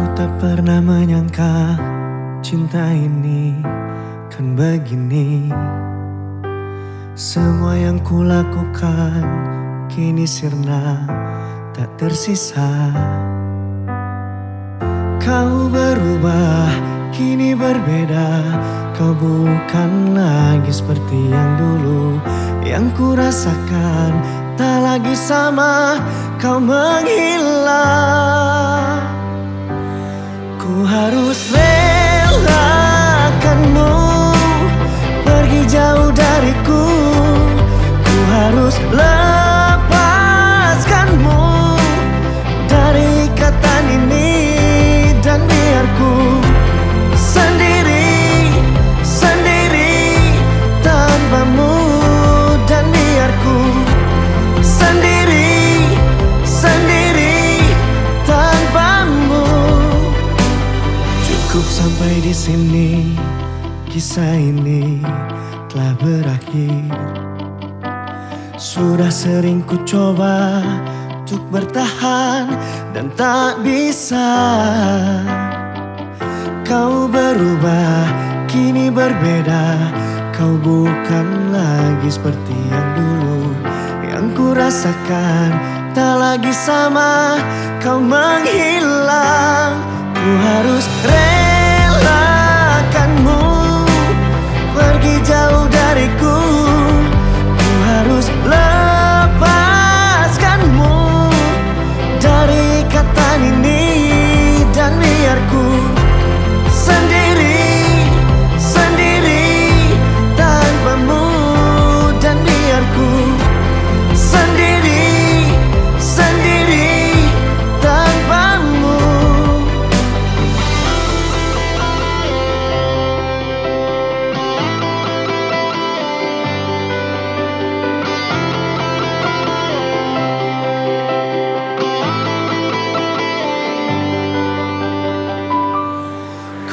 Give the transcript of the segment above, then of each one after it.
Ku tak pernah menyangka cinta ini kan begini. Semua yang ku lakukan kini sirna tak tersisa. Kau berubah kini berbeda. Kau bukan lagi seperti yang dulu. Yang ku rasakan tak lagi sama. Kau menghilang sampai di sini, kisah ini telah berakhir. Sudah sering ku coba untuk bertahan dan tak bisa. Kau berubah, kini berbeda. Kau bukan lagi seperti yang dulu. Yang ku rasakan tak lagi sama. Kau menghilang, ku harus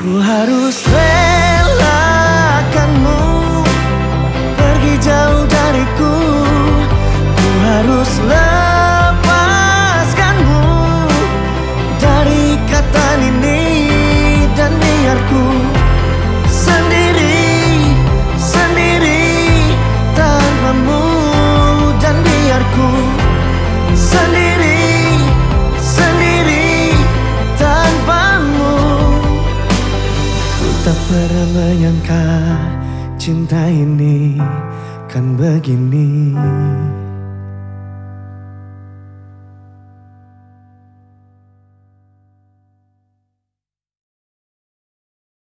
Ku harus relakanmu menyangka cinta ini kan begini